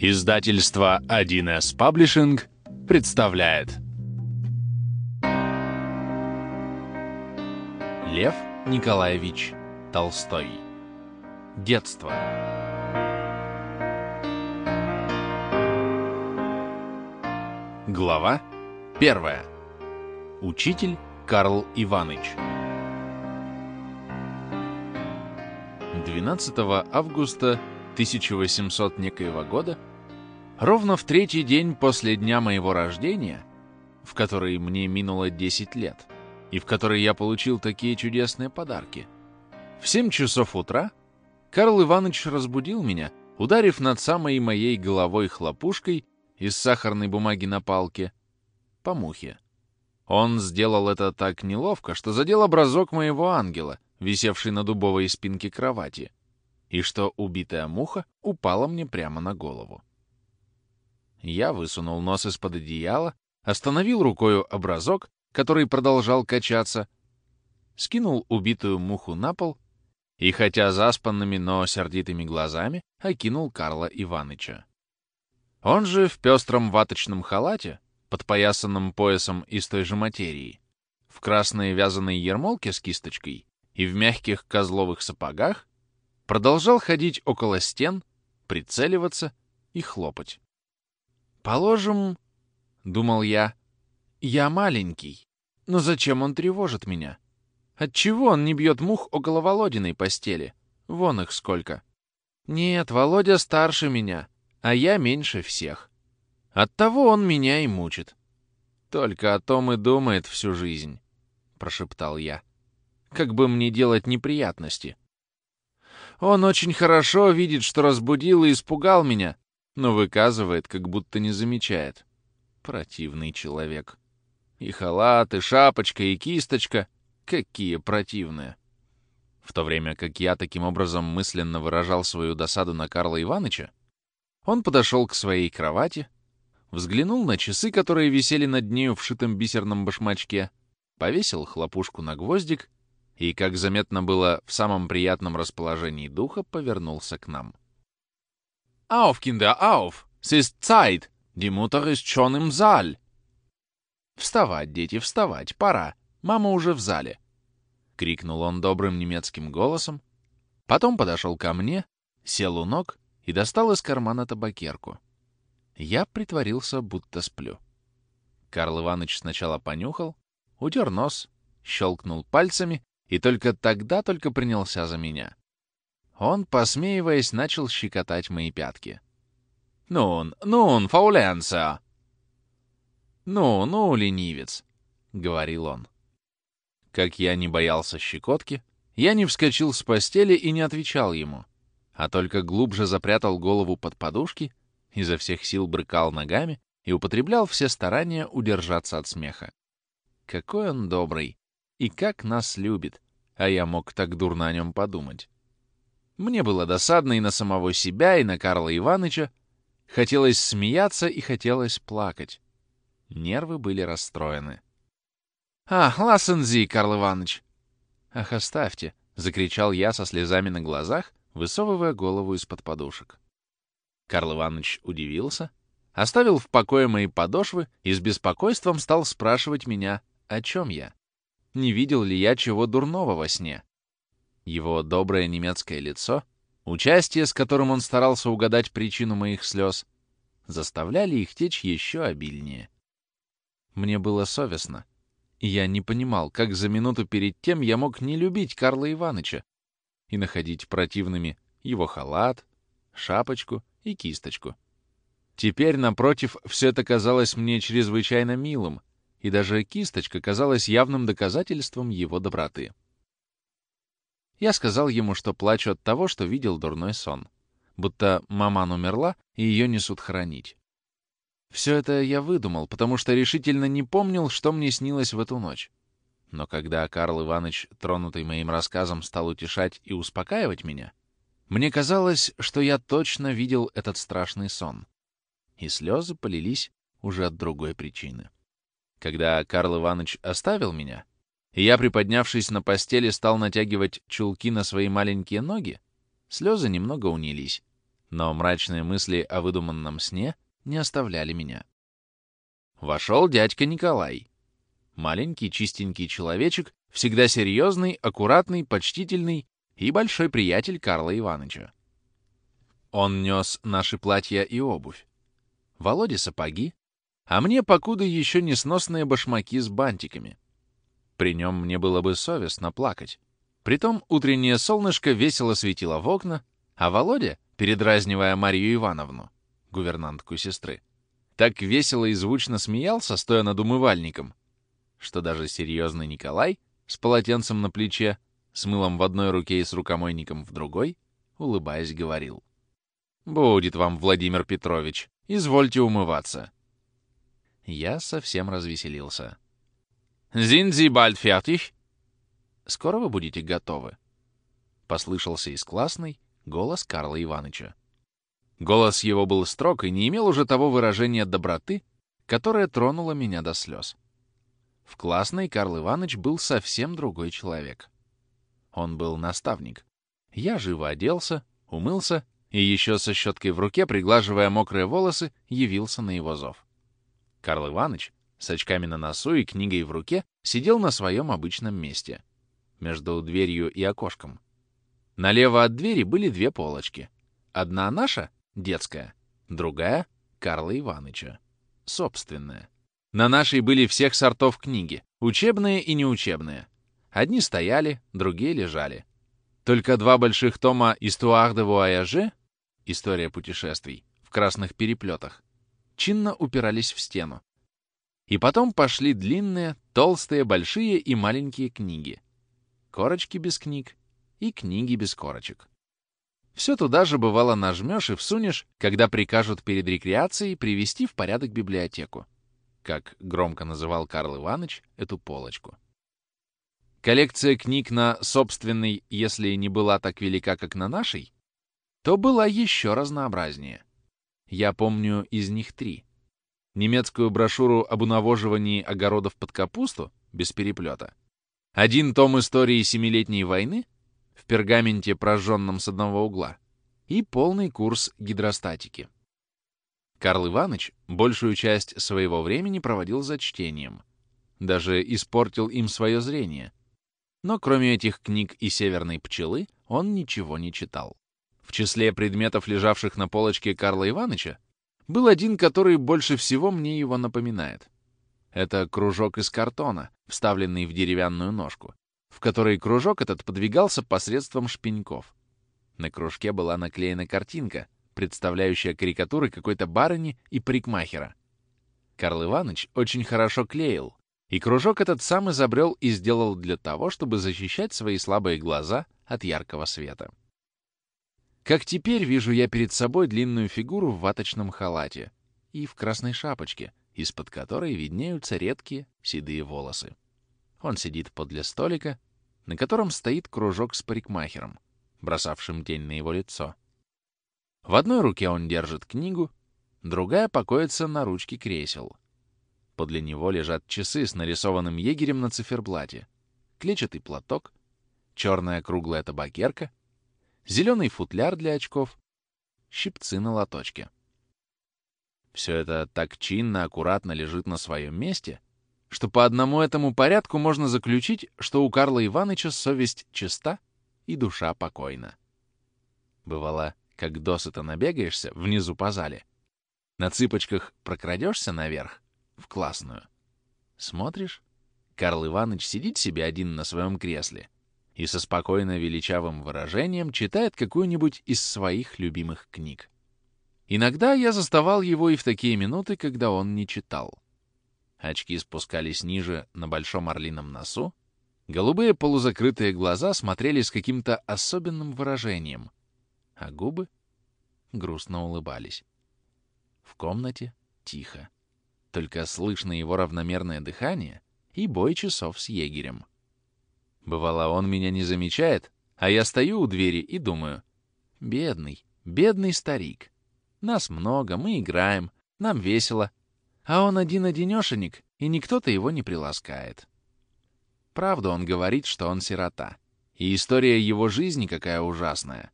Издательство 1С Паблишинг представляет. Лев Николаевич Толстой. Детство. Глава 1 Учитель Карл Иваныч. 12 августа 1800 некоего года, ровно в третий день после дня моего рождения, в который мне минуло 10 лет, и в который я получил такие чудесные подарки, в 7 часов утра Карл Иванович разбудил меня, ударив над самой моей головой хлопушкой из сахарной бумаги на палке по мухе. Он сделал это так неловко, что задел образок моего ангела, висевший на дубовой спинке кровати, и что убитая муха упала мне прямо на голову. Я высунул нос из-под одеяла, остановил рукою образок, который продолжал качаться, скинул убитую муху на пол и, хотя заспанными, но сердитыми глазами, окинул Карла Иваныча. Он же в пестром ваточном халате, подпоясанном поясом из той же материи, в красной вязаной ермолке с кисточкой и в мягких козловых сапогах, продолжал ходить около стен, прицеливаться и хлопать. «Положим, — думал я, — я маленький, но зачем он тревожит меня? Отчего он не бьет мух около Володиной постели? Вон их сколько. Нет, Володя старше меня, а я меньше всех. Оттого он меня и мучит. Только о том и думает всю жизнь, — прошептал я. Как бы мне делать неприятности? Он очень хорошо видит, что разбудил и испугал меня, но выказывает, как будто не замечает. Противный человек. И халат, и шапочка, и кисточка. Какие противные. В то время как я таким образом мысленно выражал свою досаду на Карла Иваныча, он подошел к своей кровати, взглянул на часы, которые висели над нею в шитом бисерном башмачке, повесил хлопушку на гвоздик и, как заметно было, в самом приятном расположении духа повернулся к нам. «Auf, Kinder, auf! Es ist Zeit! Die Mutter ist schon im Saal!» «Вставать, дети, вставать! Пора! Мама уже в зале!» — крикнул он добрым немецким голосом. Потом подошел ко мне, сел у ног и достал из кармана табакерку. Я притворился, будто сплю. Карл Иванович сначала понюхал, утер нос, щелкнул пальцами и только тогда только принялся за меня. Он, посмеиваясь, начал щекотать мои пятки. «Нун, нун, фауленца!» «Ну, ну, ленивец!» — говорил он. Как я не боялся щекотки, я не вскочил с постели и не отвечал ему, а только глубже запрятал голову под подушки, изо всех сил брыкал ногами и употреблял все старания удержаться от смеха. Какой он добрый! И как нас любит, а я мог так дурно о нем подумать. Мне было досадно и на самого себя, и на Карла Иваныча. Хотелось смеяться и хотелось плакать. Нервы были расстроены. «А, лассензи, Карл Иваныч!» «Ах, оставьте!» — закричал я со слезами на глазах, высовывая голову из-под подушек. Карл Иванович удивился, оставил в покое мои подошвы и с беспокойством стал спрашивать меня, о чем я не видел ли я чего дурного во сне. Его доброе немецкое лицо, участие, с которым он старался угадать причину моих слез, заставляли их течь еще обильнее. Мне было совестно, и я не понимал, как за минуту перед тем я мог не любить Карла Иваныча и находить противными его халат, шапочку и кисточку. Теперь, напротив, все это казалось мне чрезвычайно милым, и даже кисточка казалась явным доказательством его доброты. Я сказал ему, что плачу от того, что видел дурной сон, будто маман умерла и ее несут хоронить. Все это я выдумал, потому что решительно не помнил, что мне снилось в эту ночь. Но когда Карл Иванович, тронутый моим рассказом, стал утешать и успокаивать меня, мне казалось, что я точно видел этот страшный сон. И слезы полились уже от другой причины. Когда Карл Иванович оставил меня, и я, приподнявшись на постели, стал натягивать чулки на свои маленькие ноги, слезы немного унились, Но мрачные мысли о выдуманном сне не оставляли меня. Вошел дядька Николай. Маленький чистенький человечек, всегда серьезный, аккуратный, почтительный и большой приятель Карла Ивановича. Он нес наши платья и обувь. Володе сапоги, а мне покуда еще несносные башмаки с бантиками. При нем мне было бы совестно плакать. Притом утреннее солнышко весело светило в окна, а Володя, передразнивая Марию Ивановну, гувернантку сестры, так весело и звучно смеялся, стоя над умывальником, что даже серьезный Николай с полотенцем на плече, с мылом в одной руке и с рукомойником в другой, улыбаясь, говорил. «Будет вам, Владимир Петрович, извольте умываться». Я совсем развеселился. «Зинзи бальд фертих?» «Скоро вы будете готовы?» Послышался из классной голос Карла Ивановича. Голос его был строг и не имел уже того выражения доброты, которое тронуло меня до слез. В классной Карл Иванович был совсем другой человек. Он был наставник. Я живо оделся, умылся и еще со щеткой в руке, приглаживая мокрые волосы, явился на его зов. Карл Иванович, с очками на носу и книгой в руке, сидел на своем обычном месте, между дверью и окошком. Налево от двери были две полочки. Одна наша, детская, другая — Карла Ивановича, собственная. На нашей были всех сортов книги, учебные и неучебные. Одни стояли, другие лежали. Только два больших тома «Histoire de voyage» — «История путешествий» в красных переплетах чинно упирались в стену. И потом пошли длинные, толстые, большие и маленькие книги. Корочки без книг и книги без корочек. Все туда же бывало нажмешь и всунешь, когда прикажут перед рекреацией привести в порядок библиотеку, как громко называл Карл Иванович эту полочку. Коллекция книг на собственной, если не была так велика, как на нашей, то была еще разнообразнее. Я помню из них три. Немецкую брошюру об унавоживании огородов под капусту, без переплета. Один том истории Семилетней войны в пергаменте, прожженном с одного угла. И полный курс гидростатики. Карл Иванович большую часть своего времени проводил за чтением. Даже испортил им свое зрение. Но кроме этих книг и «Северной пчелы» он ничего не читал. В числе предметов, лежавших на полочке Карла Ивановича, был один, который больше всего мне его напоминает. Это кружок из картона, вставленный в деревянную ножку, в которой кружок этот подвигался посредством шпеньков. На кружке была наклеена картинка, представляющая карикатуры какой-то барыни и парикмахера. Карл Иванович очень хорошо клеил, и кружок этот сам изобрел и сделал для того, чтобы защищать свои слабые глаза от яркого света. Как теперь вижу я перед собой длинную фигуру в ваточном халате и в красной шапочке, из-под которой виднеются редкие седые волосы. Он сидит подле столика, на котором стоит кружок с парикмахером, бросавшим тень на его лицо. В одной руке он держит книгу, другая покоится на ручке кресел. Подле него лежат часы с нарисованным егерем на циферблате, клетчатый платок, черная круглая табакерка зеленый футляр для очков, щипцы на лоточке. Все это так чинно, аккуратно лежит на своем месте, что по одному этому порядку можно заключить, что у Карла Ивановича совесть чиста и душа покойна. Бывало, как досыта набегаешься внизу по зале, на цыпочках прокрадешься наверх, в классную. Смотришь, Карл Иванович сидит себе один на своем кресле — и со спокойно величавым выражением читает какую-нибудь из своих любимых книг. Иногда я заставал его и в такие минуты, когда он не читал. Очки спускались ниже на большом орлином носу, голубые полузакрытые глаза смотрели с каким-то особенным выражением, а губы грустно улыбались. В комнате тихо. Только слышно его равномерное дыхание и бой часов с егерем. Бывало, он меня не замечает, а я стою у двери и думаю, бедный, бедный старик. Нас много, мы играем, нам весело, а он один-одинешенек, и никто-то его не приласкает. Правда, он говорит, что он сирота, и история его жизни какая ужасная.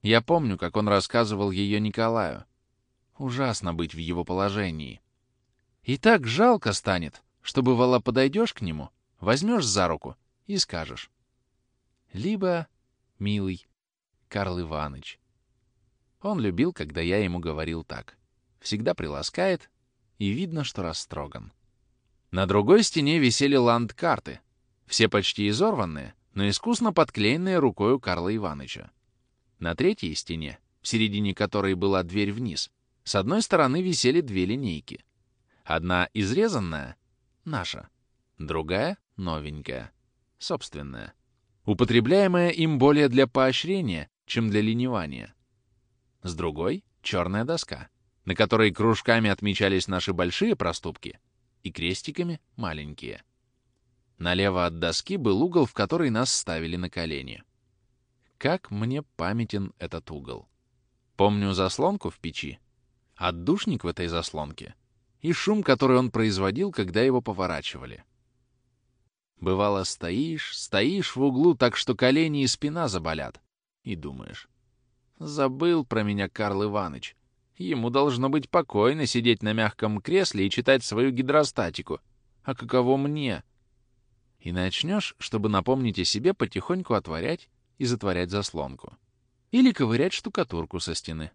Я помню, как он рассказывал ее Николаю. Ужасно быть в его положении. И так жалко станет, что, бывало, подойдешь к нему, возьмешь за руку и скажешь. Либо, милый, Карл Иваныч. Он любил, когда я ему говорил так. Всегда приласкает, и видно, что растроган. На другой стене висели ландкарты, все почти изорванные, но искусно подклеенные рукою Карла Иваныча. На третьей стене, в середине которой была дверь вниз, с одной стороны висели две линейки. Одна изрезанная — наша, другая — новенькая, собственная, употребляемая им более для поощрения, чем для ленивания. С другой — черная доска, на которой кружками отмечались наши большие проступки и крестиками — маленькие. Налево от доски был угол, в который нас ставили на колени. Как мне памятен этот угол. Помню заслонку в печи, отдушник в этой заслонке и шум, который он производил, когда его поворачивали. Бывало, стоишь, стоишь в углу так, что колени и спина заболят, и думаешь, забыл про меня Карл Иваныч. Ему должно быть покойно сидеть на мягком кресле и читать свою гидростатику. А каково мне? И начнешь, чтобы напомнить о себе, потихоньку отворять и затворять заслонку. Или ковырять штукатурку со стены.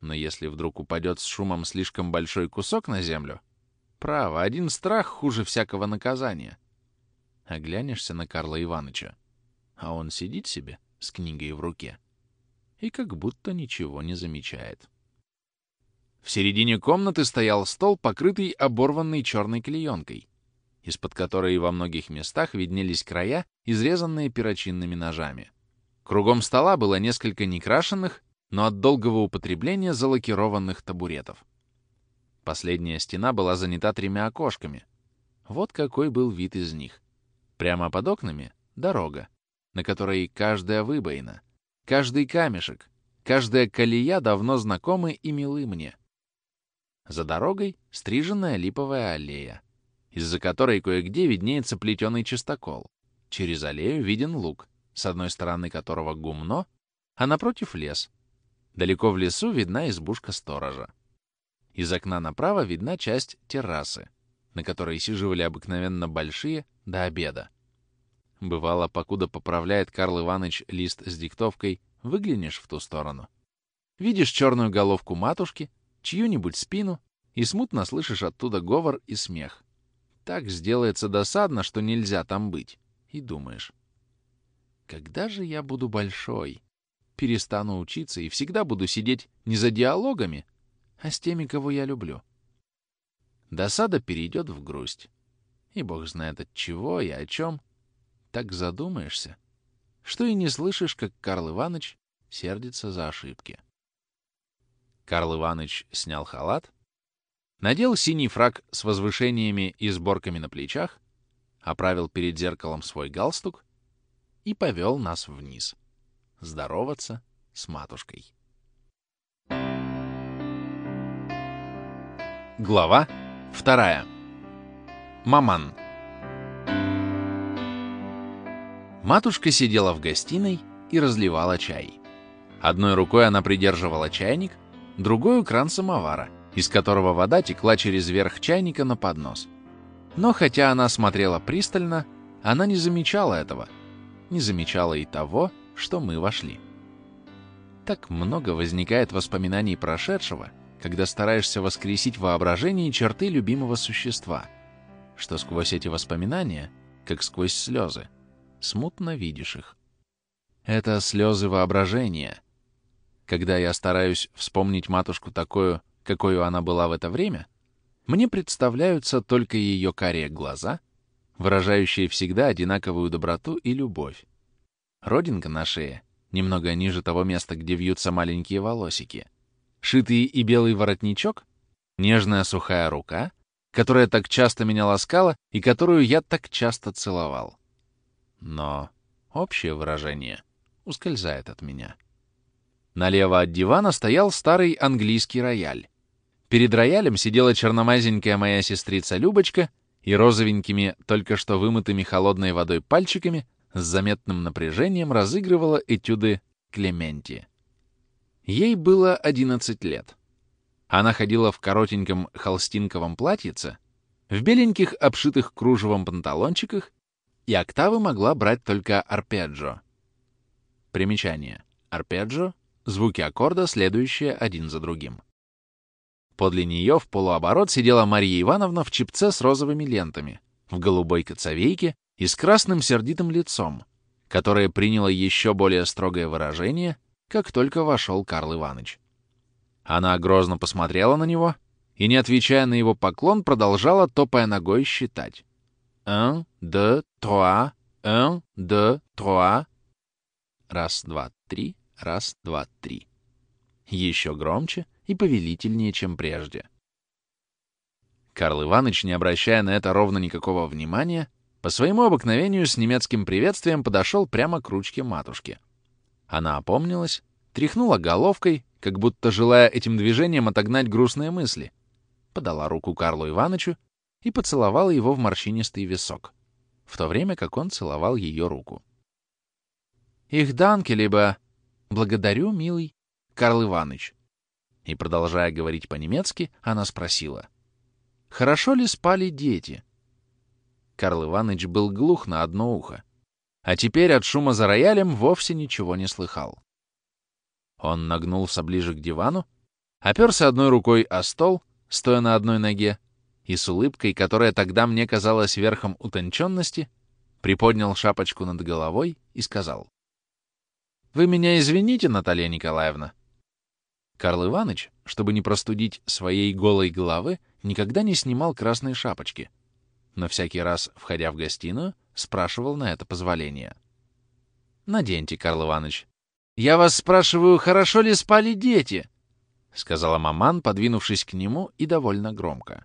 Но если вдруг упадет с шумом слишком большой кусок на землю, право, один страх хуже всякого наказания. Оглянешься на Карла Иваныча, а он сидит себе с книгой в руке и как будто ничего не замечает. В середине комнаты стоял стол, покрытый оборванной черной клеенкой, из-под которой во многих местах виднелись края, изрезанные перочинными ножами. Кругом стола было несколько некрашенных, но от долгого употребления залакированных табуретов. Последняя стена была занята тремя окошками. Вот какой был вид из них. Прямо под окнами — дорога, на которой каждая выбоина, каждый камешек, каждая колея давно знакомы и милы мне. За дорогой — стриженная липовая аллея из-за которой кое-где виднеется плетеный чистокол. Через аллею виден луг, с одной стороны которого гумно, а напротив лес. Далеко в лесу видна избушка сторожа. Из окна направо видна часть террасы, на которой сиживали обыкновенно большие до обеда. Бывало, покуда поправляет Карл Иванович лист с диктовкой, выглянешь в ту сторону. Видишь черную головку матушки, чью-нибудь спину, и смутно слышишь оттуда говор и смех. Так сделается досадно, что нельзя там быть. И думаешь, когда же я буду большой? Перестану учиться и всегда буду сидеть не за диалогами, а с теми, кого я люблю. Досада перейдет в грусть. И бог знает от чего и о чем. Так задумаешься, что и не слышишь, как Карл Иванович сердится за ошибки. Карл Иванович снял халат, Надел синий фраг с возвышениями и сборками на плечах, оправил перед зеркалом свой галстук и повел нас вниз. Здороваться с матушкой. Глава вторая. Маман. Матушка сидела в гостиной и разливала чай. Одной рукой она придерживала чайник, другой — кран самовара — из которого вода текла через верх чайника на поднос. Но хотя она смотрела пристально, она не замечала этого, не замечала и того, что мы вошли. Так много возникает воспоминаний прошедшего, когда стараешься воскресить в воображении черты любимого существа, что сквозь эти воспоминания, как сквозь слезы, смутно видишь их. Это слезы воображения. Когда я стараюсь вспомнить матушку такую, какой она была в это время, мне представляются только ее карие глаза, выражающие всегда одинаковую доброту и любовь. Родинка на шее, немного ниже того места, где вьются маленькие волосики, шитый и белый воротничок, нежная сухая рука, которая так часто меня ласкала и которую я так часто целовал. Но общее выражение ускользает от меня. Налево от дивана стоял старый английский рояль. Перед роялем сидела черномазенькая моя сестрица Любочка и розовенькими, только что вымытыми холодной водой пальчиками с заметным напряжением разыгрывала этюды Клементи. Ей было 11 лет. Она ходила в коротеньком холстинковом платьице, в беленьких обшитых кружевом панталончиках, и октавы могла брать только арпеджио. Примечание. Арпеджио — звуки аккорда, следующие один за другим. Подле нее в полуоборот сидела Марья Ивановна в чипце с розовыми лентами, в голубой коцовейке и с красным сердитым лицом, которое приняло еще более строгое выражение, как только вошел Карл Иванович. Она грозно посмотрела на него и, не отвечая на его поклон, продолжала, топая ногой, считать. «Un, deux, trois, un, deux, trois». Раз, два, три, раз, два, три. Еще громче и повелительнее, чем прежде. Карл Иванович, не обращая на это ровно никакого внимания, по своему обыкновению с немецким приветствием подошел прямо к ручке матушки. Она опомнилась, тряхнула головкой, как будто желая этим движением отогнать грустные мысли, подала руку Карлу Ивановичу и поцеловала его в морщинистый висок, в то время как он целовал ее руку. «Их данки, либо благодарю, милый Карл Иванович». И, продолжая говорить по-немецки, она спросила, «Хорошо ли спали дети?» Карл Иванович был глух на одно ухо, а теперь от шума за роялем вовсе ничего не слыхал. Он нагнулся ближе к дивану, оперся одной рукой о стол, стоя на одной ноге, и с улыбкой, которая тогда мне казалась верхом утонченности, приподнял шапочку над головой и сказал. «Вы меня извините, Наталья Николаевна». Карл Иванович, чтобы не простудить своей голой головы, никогда не снимал красной шапочки, но всякий раз, входя в гостиную, спрашивал на это позволение. «Наденьте, Карл Иванович, «Я вас спрашиваю, хорошо ли спали дети?» — сказала маман, подвинувшись к нему и довольно громко.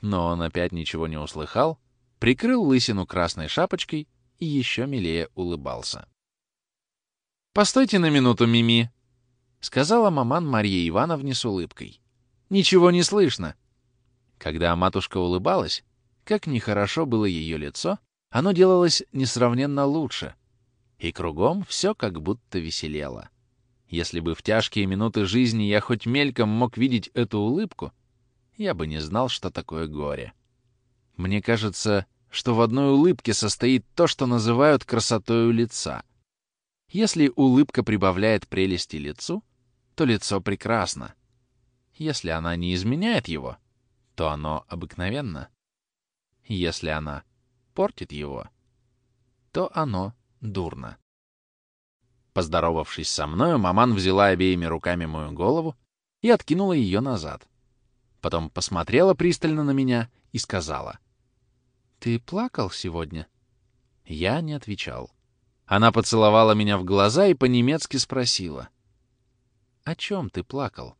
Но он опять ничего не услыхал, прикрыл лысину красной шапочкой и еще милее улыбался. «Постойте на минуту, Мими!» — сказала маман Марье Ивановне с улыбкой. «Ничего не слышно!» Когда матушка улыбалась, как нехорошо было ее лицо, оно делалось несравненно лучше — и кругом все как будто веселело. Если бы в тяжкие минуты жизни я хоть мельком мог видеть эту улыбку, я бы не знал, что такое горе. Мне кажется, что в одной улыбке состоит то, что называют красотою лица. Если улыбка прибавляет прелести лицу, то лицо прекрасно. Если она не изменяет его, то оно обыкновенно. Если она портит его, то оно дурно. Поздоровавшись со мною, маман взяла обеими руками мою голову и откинула ее назад. Потом посмотрела пристально на меня и сказала. «Ты плакал сегодня?» Я не отвечал. Она поцеловала меня в глаза и по-немецки спросила. «О чем ты плакал?»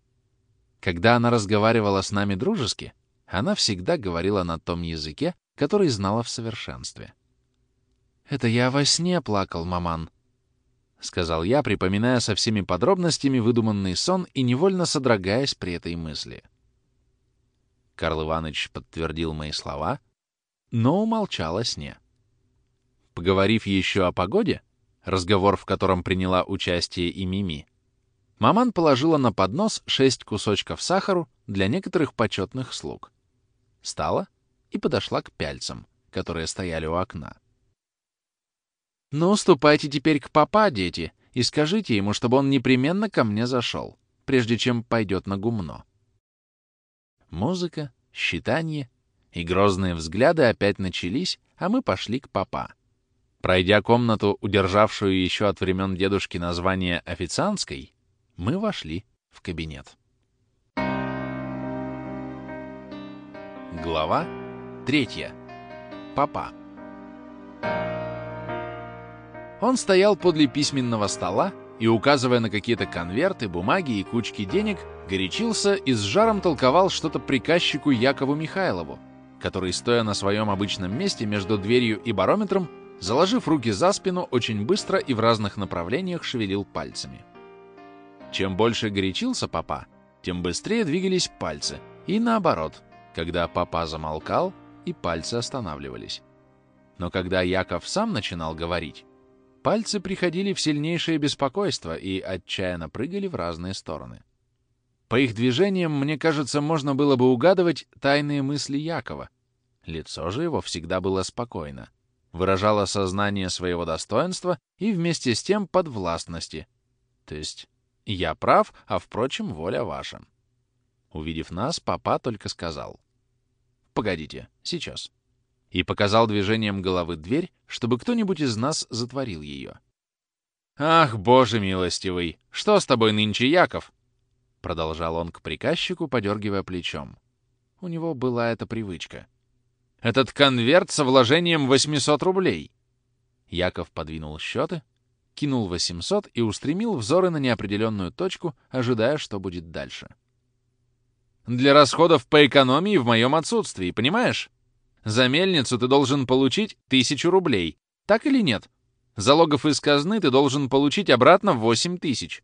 Когда она разговаривала с нами дружески, она всегда говорила на том языке, который знала в совершенстве. «Это я во сне плакал, маман», — сказал я, припоминая со всеми подробностями выдуманный сон и невольно содрогаясь при этой мысли. Карл Иванович подтвердил мои слова, но умолчал о сне. Поговорив еще о погоде, разговор в котором приняла участие и Мими, маман положила на поднос шесть кусочков сахару для некоторых почетных слуг. Встала и подошла к пяльцам, которые стояли у окна. «Ну, ступайте теперь к папа, дети, и скажите ему, чтобы он непременно ко мне зашел, прежде чем пойдет на гумно». Музыка, считание и грозные взгляды опять начались, а мы пошли к папа. Пройдя комнату, удержавшую еще от времен дедушки название официантской, мы вошли в кабинет. Глава третья. Папа. Он стоял подле письменного стола и, указывая на какие-то конверты, бумаги и кучки денег, горячился и с жаром толковал что-то приказчику Якову Михайлову, который, стоя на своем обычном месте между дверью и барометром, заложив руки за спину, очень быстро и в разных направлениях шевелил пальцами. Чем больше горячился папа, тем быстрее двигались пальцы, и наоборот, когда папа замолкал, и пальцы останавливались. Но когда Яков сам начинал говорить, пальцы приходили в сильнейшее беспокойство и отчаянно прыгали в разные стороны. По их движениям, мне кажется, можно было бы угадывать тайные мысли Якова. Лицо же его всегда было спокойно, выражало сознание своего достоинства и вместе с тем подвластности. То есть я прав, а, впрочем, воля ваша. Увидев нас, папа только сказал. «Погодите, сейчас». И показал движением головы дверь, чтобы кто-нибудь из нас затворил ее. «Ах, боже милостивый! Что с тобой нынче, Яков?» Продолжал он к приказчику, подергивая плечом. У него была эта привычка. «Этот конверт со вложением 800 рублей!» Яков подвинул счеты, кинул 800 и устремил взоры на неопределенную точку, ожидая, что будет дальше. Для расходов по экономии в моем отсутствии, понимаешь? За мельницу ты должен получить тысячу рублей. Так или нет? Залогов из казны ты должен получить обратно 8 тысяч.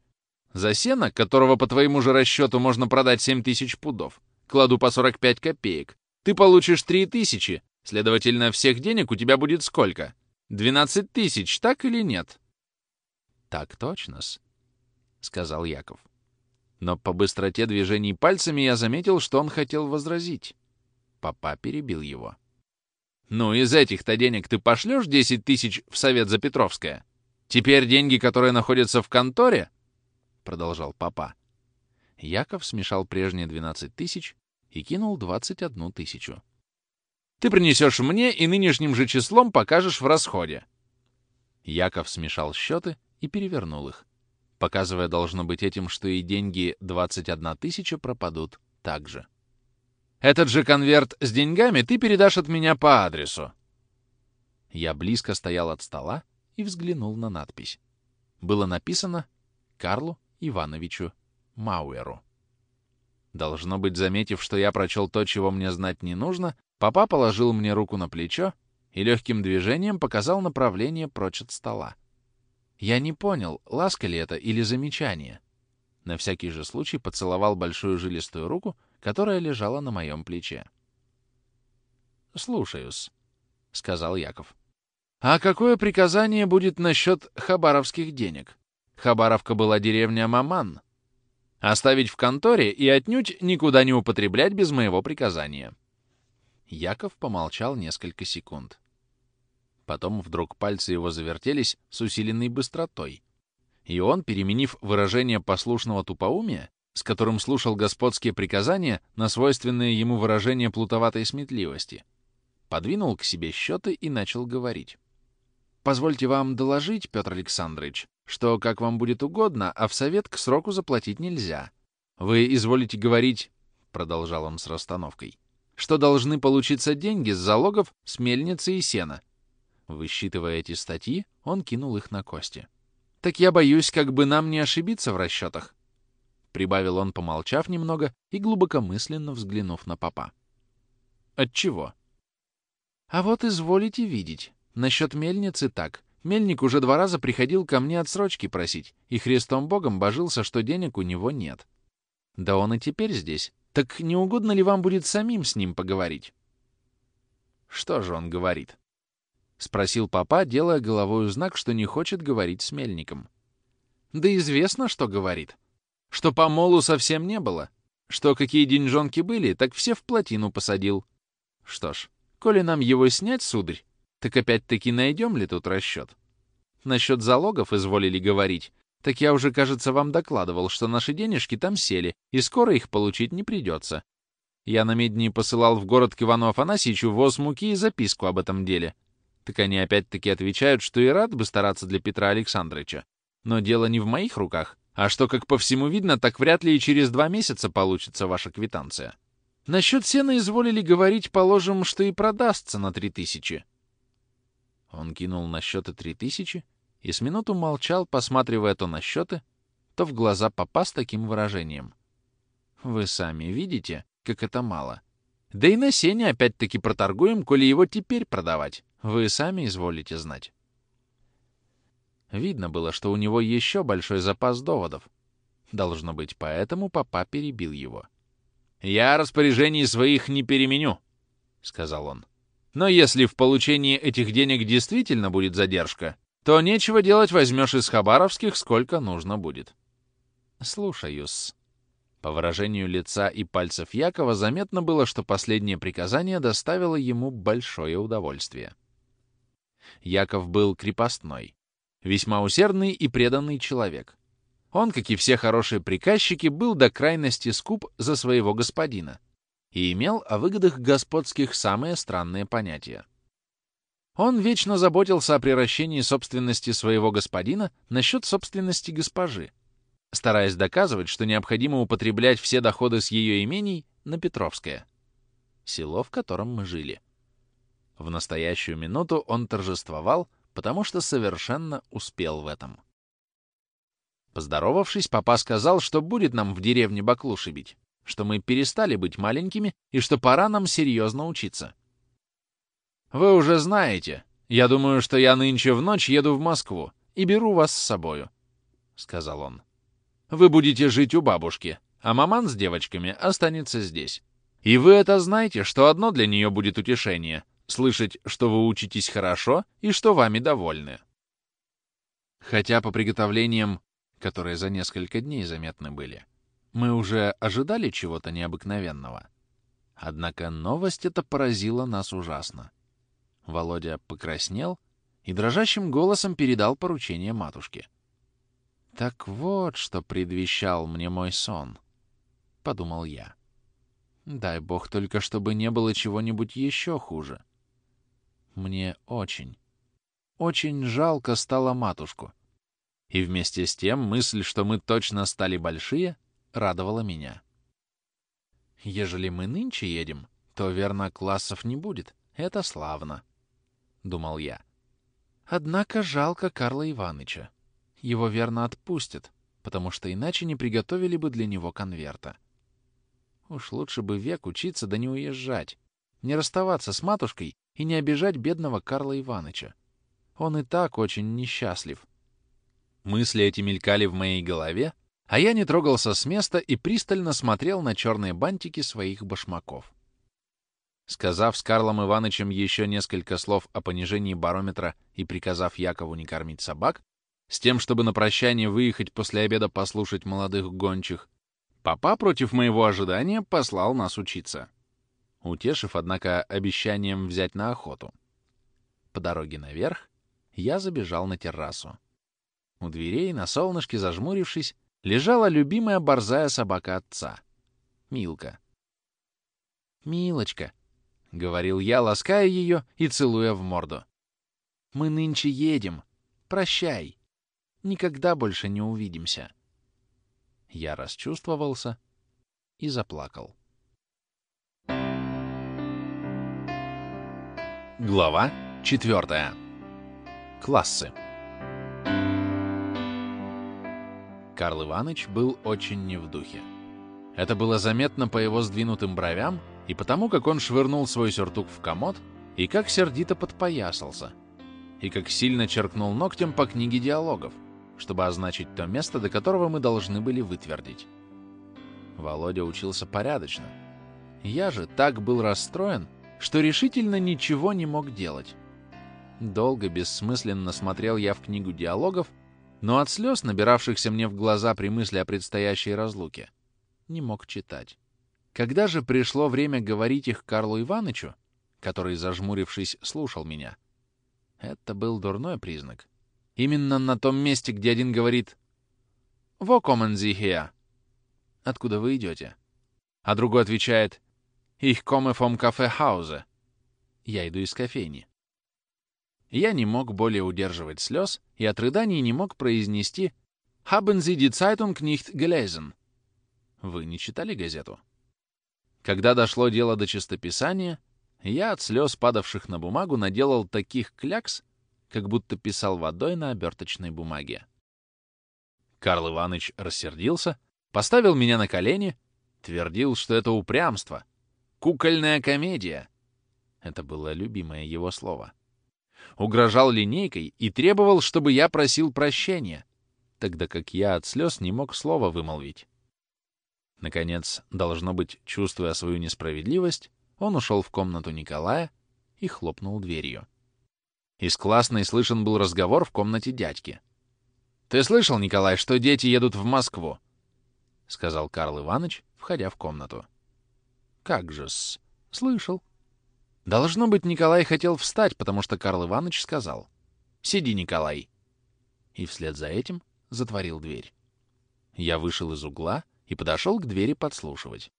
За сено, которого по твоему же расчету можно продать 7 тысяч пудов, кладу по 45 копеек, ты получишь 3 тысячи. Следовательно, всех денег у тебя будет сколько? 12 тысяч, так или нет? Так точно-с, сказал Яков но по быстроте движений пальцами я заметил, что он хотел возразить. Папа перебил его. «Ну, из этих-то денег ты пошлешь 10 тысяч в Совет за Петровское? Теперь деньги, которые находятся в конторе?» Продолжал папа. Яков смешал прежние 12 тысяч и кинул 21 тысячу. «Ты принесешь мне и нынешним же числом покажешь в расходе». Яков смешал счеты и перевернул их показывая, должно быть, этим, что и деньги 21 тысяча пропадут также. «Этот же конверт с деньгами ты передашь от меня по адресу». Я близко стоял от стола и взглянул на надпись. Было написано «Карлу Ивановичу Мауэру». Должно быть, заметив, что я прочел то, чего мне знать не нужно, папа положил мне руку на плечо и легким движением показал направление прочь от стола. Я не понял, ласка ли это или замечание. На всякий же случай поцеловал большую жилистую руку, которая лежала на моем плече. «Слушаюсь», — сказал Яков. «А какое приказание будет насчет хабаровских денег? Хабаровка была деревня Маман. Оставить в конторе и отнюдь никуда не употреблять без моего приказания». Яков помолчал несколько секунд. Потом вдруг пальцы его завертелись с усиленной быстротой. И он, переменив выражение послушного тупоумия, с которым слушал господские приказания на свойственное ему выражение плутоватой сметливости, подвинул к себе счеты и начал говорить. «Позвольте вам доложить, Петр Александрович, что, как вам будет угодно, а в совет к сроку заплатить нельзя. Вы изволите говорить, — продолжал он с расстановкой, — что должны получиться деньги с залогов с мельницы и сена, Высчитывая эти статьи, он кинул их на кости. «Так я боюсь, как бы нам не ошибиться в расчетах», — прибавил он, помолчав немного и глубокомысленно взглянув на папа. «Отчего?» «А вот изволите видеть. Насчет мельницы так. Мельник уже два раза приходил ко мне отсрочки просить, и Христом Богом божился, что денег у него нет. Да он и теперь здесь. Так не угодно ли вам будет самим с ним поговорить?» «Что же он говорит?» — спросил папа, делая головой знак, что не хочет говорить с мельником. «Да известно, что говорит. Что помолу совсем не было. Что какие деньжонки были, так все в плотину посадил. Что ж, коли нам его снять, сударь, так опять-таки найдем ли тут расчет? Насчет залогов изволили говорить, так я уже, кажется, вам докладывал, что наши денежки там сели, и скоро их получить не придется. Я на медни посылал в город к Ивану Афанасьевичу воз муки и записку об этом деле. Так они опять-таки отвечают, что и рад бы стараться для Петра Александровича. Но дело не в моих руках, а что, как по всему видно, так вряд ли и через два месяца получится ваша квитанция. Насчет сена изволили говорить, положим, что и продастся на три тысячи. Он кинул на счеты три тысячи и с минуту молчал, посматривая то на счеты, то в глаза папа с таким выражением. «Вы сами видите, как это мало. Да и на сене опять-таки проторгуем, коли его теперь продавать. Вы сами изволите знать. Видно было, что у него еще большой запас доводов. Должно быть, поэтому папа перебил его. «Я распоряжений своих не переменю», — сказал он. «Но если в получении этих денег действительно будет задержка, то нечего делать возьмешь из хабаровских сколько нужно будет. Слушаюсь. По выражению лица и пальцев Якова заметно было, что последнее приказание доставило ему большое удовольствие. Яков был крепостной, весьма усердный и преданный человек. Он, как и все хорошие приказчики, был до крайности скуп за своего господина и имел о выгодах господских самые странные понятия. Он вечно заботился о превращении собственности своего господина насчет собственности госпожи, стараясь доказывать, что необходимо употреблять все доходы с ее имений на Петровское, село, в котором мы жили. В настоящую минуту он торжествовал, потому что совершенно успел в этом. Поздоровавшись, папа сказал, что будет нам в деревне баклуши бить, что мы перестали быть маленькими и что пора нам серьезно учиться. «Вы уже знаете. Я думаю, что я нынче в ночь еду в Москву и беру вас с собою», — сказал он. Вы будете жить у бабушки, а маман с девочками останется здесь. И вы это знаете, что одно для нее будет утешение — слышать, что вы учитесь хорошо и что вами довольны. Хотя по приготовлениям, которые за несколько дней заметны были, мы уже ожидали чего-то необыкновенного. Однако новость эта поразила нас ужасно. Володя покраснел и дрожащим голосом передал поручение матушке. «Так вот, что предвещал мне мой сон», — подумал я. «Дай бог только, чтобы не было чего-нибудь еще хуже. Мне очень, очень жалко стало матушку. И вместе с тем мысль, что мы точно стали большие, радовала меня. Ежели мы нынче едем, то, верно, классов не будет. Это славно», — думал я. Однако жалко Карла Иваныча. Его верно отпустят, потому что иначе не приготовили бы для него конверта. Уж лучше бы век учиться да не уезжать, не расставаться с матушкой и не обижать бедного Карла Иваныча. Он и так очень несчастлив. Мысли эти мелькали в моей голове, а я не трогался с места и пристально смотрел на черные бантики своих башмаков. Сказав с Карлом Иванычем еще несколько слов о понижении барометра и приказав Якову не кормить собак, с тем, чтобы на прощание выехать после обеда послушать молодых гончих, папа против моего ожидания послал нас учиться, утешив, однако, обещанием взять на охоту. По дороге наверх я забежал на террасу. У дверей, на солнышке зажмурившись, лежала любимая борзая собака отца — Милка. «Милочка», — говорил я, лаская ее и целуя в морду. «Мы нынче едем. Прощай» никогда больше не увидимся. Я расчувствовался и заплакал. Глава четвертая. Классы. Карл Иванович был очень не в духе. Это было заметно по его сдвинутым бровям и потому, как он швырнул свой сюртук в комод и как сердито подпоясался, и как сильно черкнул ногтем по книге диалогов, чтобы означить то место, до которого мы должны были вытвердить. Володя учился порядочно. Я же так был расстроен, что решительно ничего не мог делать. Долго, бессмысленно смотрел я в книгу диалогов, но от слез, набиравшихся мне в глаза при мысли о предстоящей разлуке, не мог читать. Когда же пришло время говорить их Карлу Иванычу, который, зажмурившись, слушал меня, это был дурной признак. Именно на том месте, где один говорит «Wo kommen Sie her?» «Откуда вы идете?» А другой отвечает «Ich komme vom Kaffeehause». «Я иду из кофейни». Я не мог более удерживать слез и от рыданий не мог произнести «Haben Sie die Zeitung nicht gelesen?» Вы не читали газету? Когда дошло дело до чистописания, я от слез, падавших на бумагу, наделал таких клякс, как будто писал водой на оберточной бумаге. Карл Иванович рассердился, поставил меня на колени, твердил, что это упрямство, кукольная комедия. Это было любимое его слово. Угрожал линейкой и требовал, чтобы я просил прощения, тогда как я от слез не мог слова вымолвить. Наконец, должно быть, чувствуя свою несправедливость, он ушел в комнату Николая и хлопнул дверью. Из классной слышен был разговор в комнате дядьки. «Ты слышал, Николай, что дети едут в Москву?» — сказал Карл Иванович, входя в комнату. «Как же-с? Слышал». Должно быть, Николай хотел встать, потому что Карл Иванович сказал «Сиди, Николай». И вслед за этим затворил дверь. Я вышел из угла и подошел к двери подслушивать.